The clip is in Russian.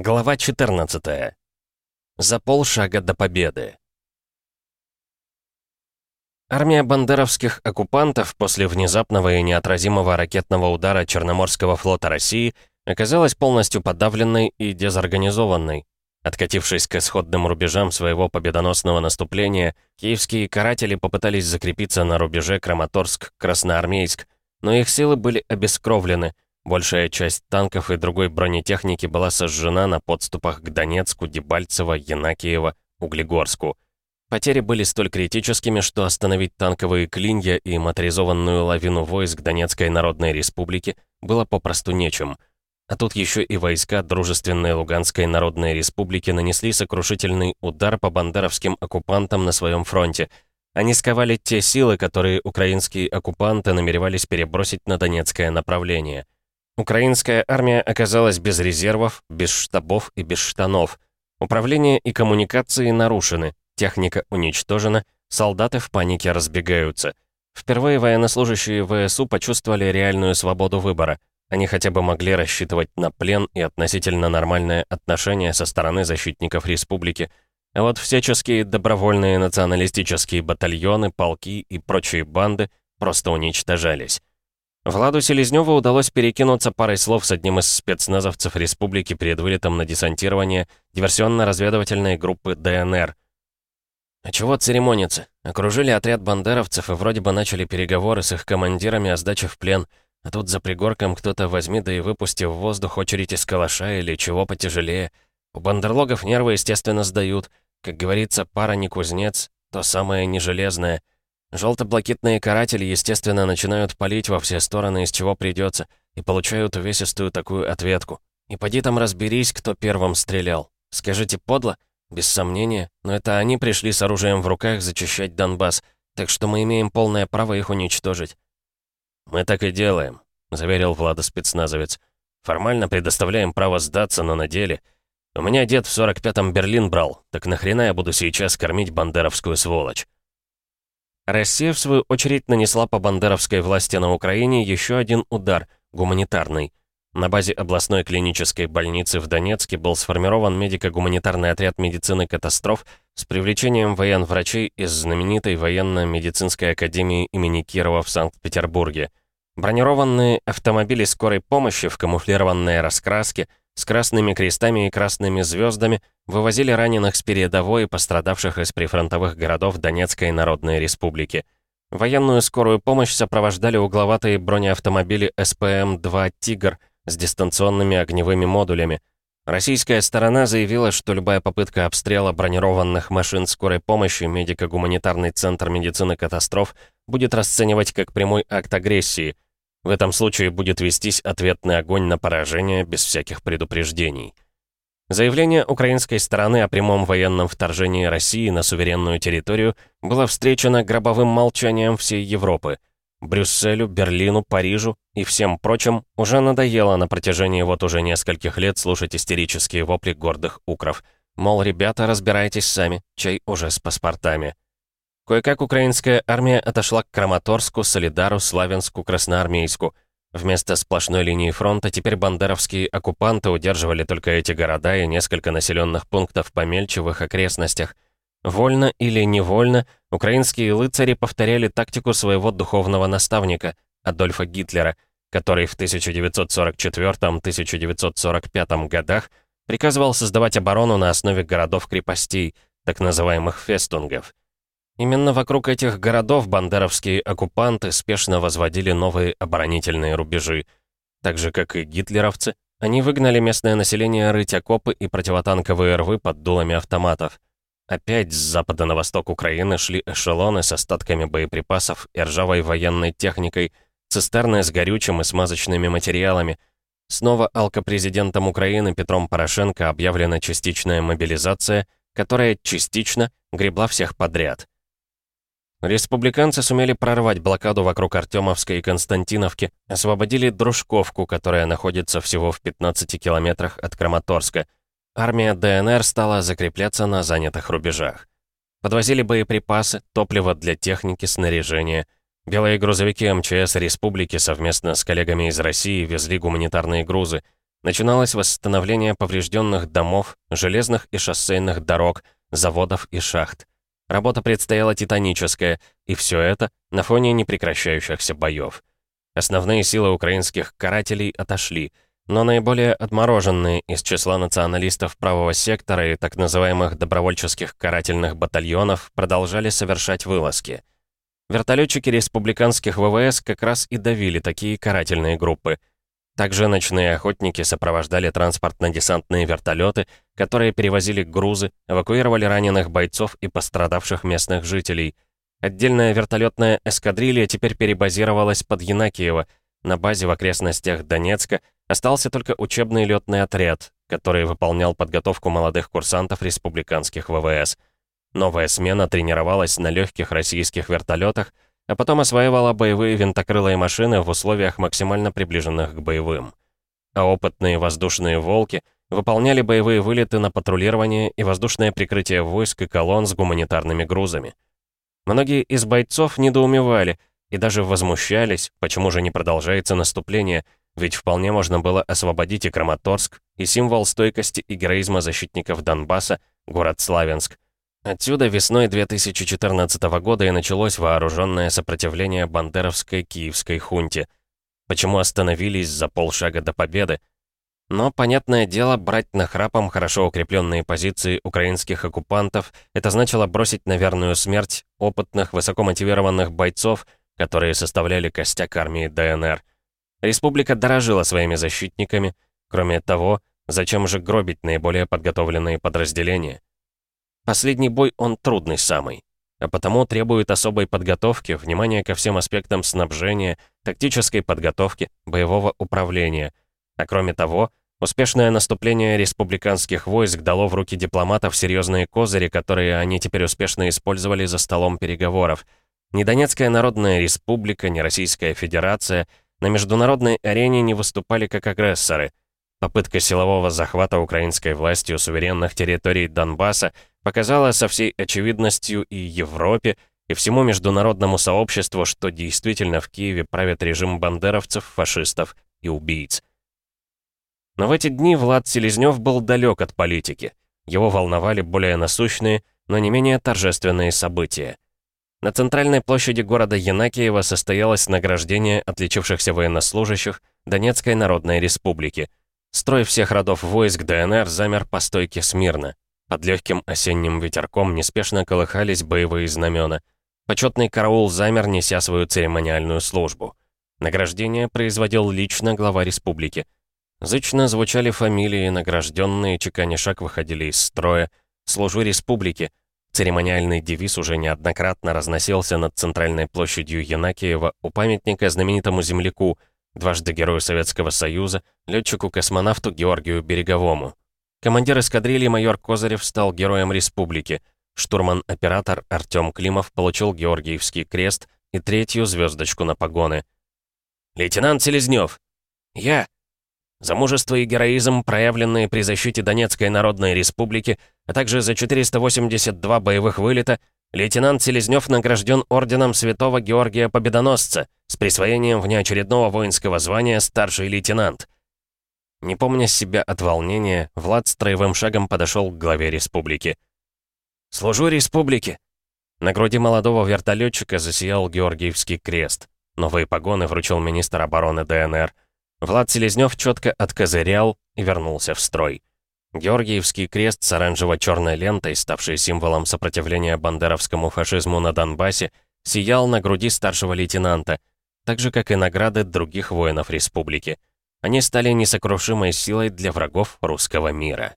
Глава 14. За полшага до победы. Армия бандеровских оккупантов после внезапного и неотразимого ракетного удара Черноморского флота России оказалась полностью подавленной и дезорганизованной. Откатившись к исходным рубежам своего победоносного наступления, киевские каратели попытались закрепиться на рубеже Краматорск-Красноармейск, но их силы были обескровлены – Большая часть танков и другой бронетехники была сожжена на подступах к Донецку, Дебальцево, Янакиево, Углегорску. Потери были столь критическими, что остановить танковые клинья и моторизованную лавину войск Донецкой Народной Республики было попросту нечем. А тут еще и войска Дружественной Луганской Народной Республики нанесли сокрушительный удар по бандеровским оккупантам на своем фронте. Они сковали те силы, которые украинские оккупанты намеревались перебросить на Донецкое направление – Украинская армия оказалась без резервов, без штабов и без штанов. Управление и коммуникации нарушены, техника уничтожена, солдаты в панике разбегаются. Впервые военнослужащие ВСУ почувствовали реальную свободу выбора. Они хотя бы могли рассчитывать на плен и относительно нормальное отношение со стороны защитников республики. А вот всяческие добровольные националистические батальоны, полки и прочие банды просто уничтожались. Владу Селезнёву удалось перекинуться парой слов с одним из спецназовцев республики перед вылетом на десантирование диверсионно-разведывательной группы ДНР. А чего церемониться? Окружили отряд бандеровцев и вроде бы начали переговоры с их командирами о сдаче в плен, а тут за пригорком кто-то возьми да и выпусти в воздух очередь из калаша или чего потяжелее. У бандерлогов нервы, естественно, сдают. Как говорится, пара не кузнец, то самое не железное — Желто-блакитные каратели, естественно, начинают палить во все стороны, из чего придется, и получают увесистую такую ответку. И поди там разберись, кто первым стрелял. Скажите, подло? Без сомнения, но это они пришли с оружием в руках зачищать Донбасс, так что мы имеем полное право их уничтожить. «Мы так и делаем», — заверил Влада спецназовец. «Формально предоставляем право сдаться, но на деле. У меня дед в 45-м Берлин брал, так нахрена я буду сейчас кормить бандеровскую сволочь?» Россия, в свою очередь, нанесла по бандеровской власти на Украине еще один удар, гуманитарный. На базе областной клинической больницы в Донецке был сформирован медико-гуманитарный отряд медицины катастроф с привлечением военврачей из знаменитой военно-медицинской академии имени Кирова в Санкт-Петербурге. Бронированные автомобили скорой помощи в камуфлированной раскраске с красными крестами и красными звездами вывозили раненых с передовой и пострадавших из прифронтовых городов Донецкой Народной Республики. Военную скорую помощь сопровождали угловатые бронеавтомобили СПМ-2 «Тигр» с дистанционными огневыми модулями. Российская сторона заявила, что любая попытка обстрела бронированных машин скорой помощи медико-гуманитарный центр медицины катастроф будет расценивать как прямой акт агрессии – в этом случае будет вестись ответный огонь на поражение без всяких предупреждений. Заявление украинской стороны о прямом военном вторжении России на суверенную территорию было встречено гробовым молчанием всей Европы. Брюсселю, Берлину, Парижу и всем прочим уже надоело на протяжении вот уже нескольких лет слушать истерические вопли гордых укров. Мол, ребята, разбирайтесь сами, чай уже с паспортами. Кое-как украинская армия отошла к Краматорску, Солидару, Славянску, Красноармейску. Вместо сплошной линии фронта теперь бандеровские оккупанты удерживали только эти города и несколько населенных пунктов помельче в их окрестностях. Вольно или невольно, украинские лыцари повторяли тактику своего духовного наставника, Адольфа Гитлера, который в 1944-1945 годах приказывал создавать оборону на основе городов-крепостей, так называемых фестунгов. Именно вокруг этих городов бандеровские оккупанты спешно возводили новые оборонительные рубежи. Так же, как и гитлеровцы, они выгнали местное население рыть окопы и противотанковые рвы под дулами автоматов. Опять с запада на восток Украины шли эшелоны с остатками боеприпасов и ржавой военной техникой, цистерны с горючим и смазочными материалами. Снова алкопрезидентом Украины Петром Порошенко объявлена частичная мобилизация, которая частично гребла всех подряд. Республиканцы сумели прорвать блокаду вокруг Артемовской и Константиновки, освободили Дружковку, которая находится всего в 15 километрах от Краматорска. Армия ДНР стала закрепляться на занятых рубежах. Подвозили боеприпасы, топливо для техники, снаряжения. Белые грузовики МЧС Республики совместно с коллегами из России везли гуманитарные грузы. Начиналось восстановление поврежденных домов, железных и шоссейных дорог, заводов и шахт. Работа предстояла титаническая, и все это на фоне непрекращающихся боев. Основные силы украинских карателей отошли, но наиболее отмороженные из числа националистов правого сектора и так называемых добровольческих карательных батальонов продолжали совершать вылазки. Вертолетчики республиканских ВВС как раз и давили такие карательные группы – также ночные охотники сопровождали транспортно-десантные вертолеты, которые перевозили грузы, эвакуировали раненых бойцов и пострадавших местных жителей. Отдельная вертолетная эскадрилья теперь перебазировалась под Янакиево. На базе в окрестностях Донецка остался только учебный летный отряд, который выполнял подготовку молодых курсантов республиканских ВВС. Новая смена тренировалась на легких российских вертолетах, а потом осваивала боевые винтокрылые машины в условиях максимально приближенных к боевым. А опытные воздушные «Волки» выполняли боевые вылеты на патрулирование и воздушное прикрытие войск и колонн с гуманитарными грузами. Многие из бойцов недоумевали и даже возмущались, почему же не продолжается наступление, ведь вполне можно было освободить и Краматорск, и символ стойкости и героизма защитников Донбасса, город Славянск, Отсюда весной 2014 года и началось вооруженное сопротивление бандеровской киевской хунте. Почему остановились за полшага до победы? Но, понятное дело, брать нахрапом хорошо укрепленные позиции украинских оккупантов это значило бросить на верную смерть опытных, высокомотивированных бойцов, которые составляли костяк армии ДНР. Республика дорожила своими защитниками. Кроме того, зачем же гробить наиболее подготовленные подразделения? Последний бой он трудный самый, а потому требует особой подготовки, внимания ко всем аспектам снабжения, тактической подготовки, боевого управления. А кроме того, успешное наступление республиканских войск дало в руки дипломатов серьезные козыри, которые они теперь успешно использовали за столом переговоров. Ни Донецкая Народная Республика, ни Российская Федерация на международной арене не выступали как агрессоры. Попытка силового захвата украинской властью суверенных территорий Донбасса показала со всей очевидностью и Европе, и всему международному сообществу, что действительно в Киеве правит режим бандеровцев, фашистов и убийц. Но в эти дни Влад Селезнёв был далек от политики. Его волновали более насущные, но не менее торжественные события. На центральной площади города Янакиева состоялось награждение отличившихся военнослужащих Донецкой Народной Республики. Строй всех родов войск ДНР замер по стойке смирно. Под легким осенним ветерком неспешно колыхались боевые знамена. Почетный караул замер, неся свою церемониальную службу. Награждение производил лично глава республики. Зычно звучали фамилии, награжденные, чеканя шаг выходили из строя. «Служу республике». Церемониальный девиз уже неоднократно разносился над центральной площадью Янакиева у памятника знаменитому земляку, дважды Герою Советского Союза, летчику-космонавту Георгию Береговому. Командир эскадрильи майор Козырев стал героем республики. Штурман-оператор Артём Климов получил Георгиевский крест и третью звездочку на погоны. «Лейтенант Селезнёв!» «Я!» За мужество и героизм, проявленные при защите Донецкой Народной Республики, а также за 482 боевых вылета, лейтенант Селезнёв награжден орденом Святого Георгия Победоносца с присвоением внеочередного воинского звания старший лейтенант. Не помня себя от волнения, Влад строевым шагом подошел к главе республики. «Служу республике!» На груди молодого вертолетчика засиял Георгиевский крест. Новые погоны вручил министр обороны ДНР. Влад Селезнев четко откозырял и вернулся в строй. Георгиевский крест с оранжево-черной лентой, ставший символом сопротивления бандеровскому фашизму на Донбассе, сиял на груди старшего лейтенанта, так же, как и награды других воинов республики. Они стали несокрушимой силой для врагов русского мира.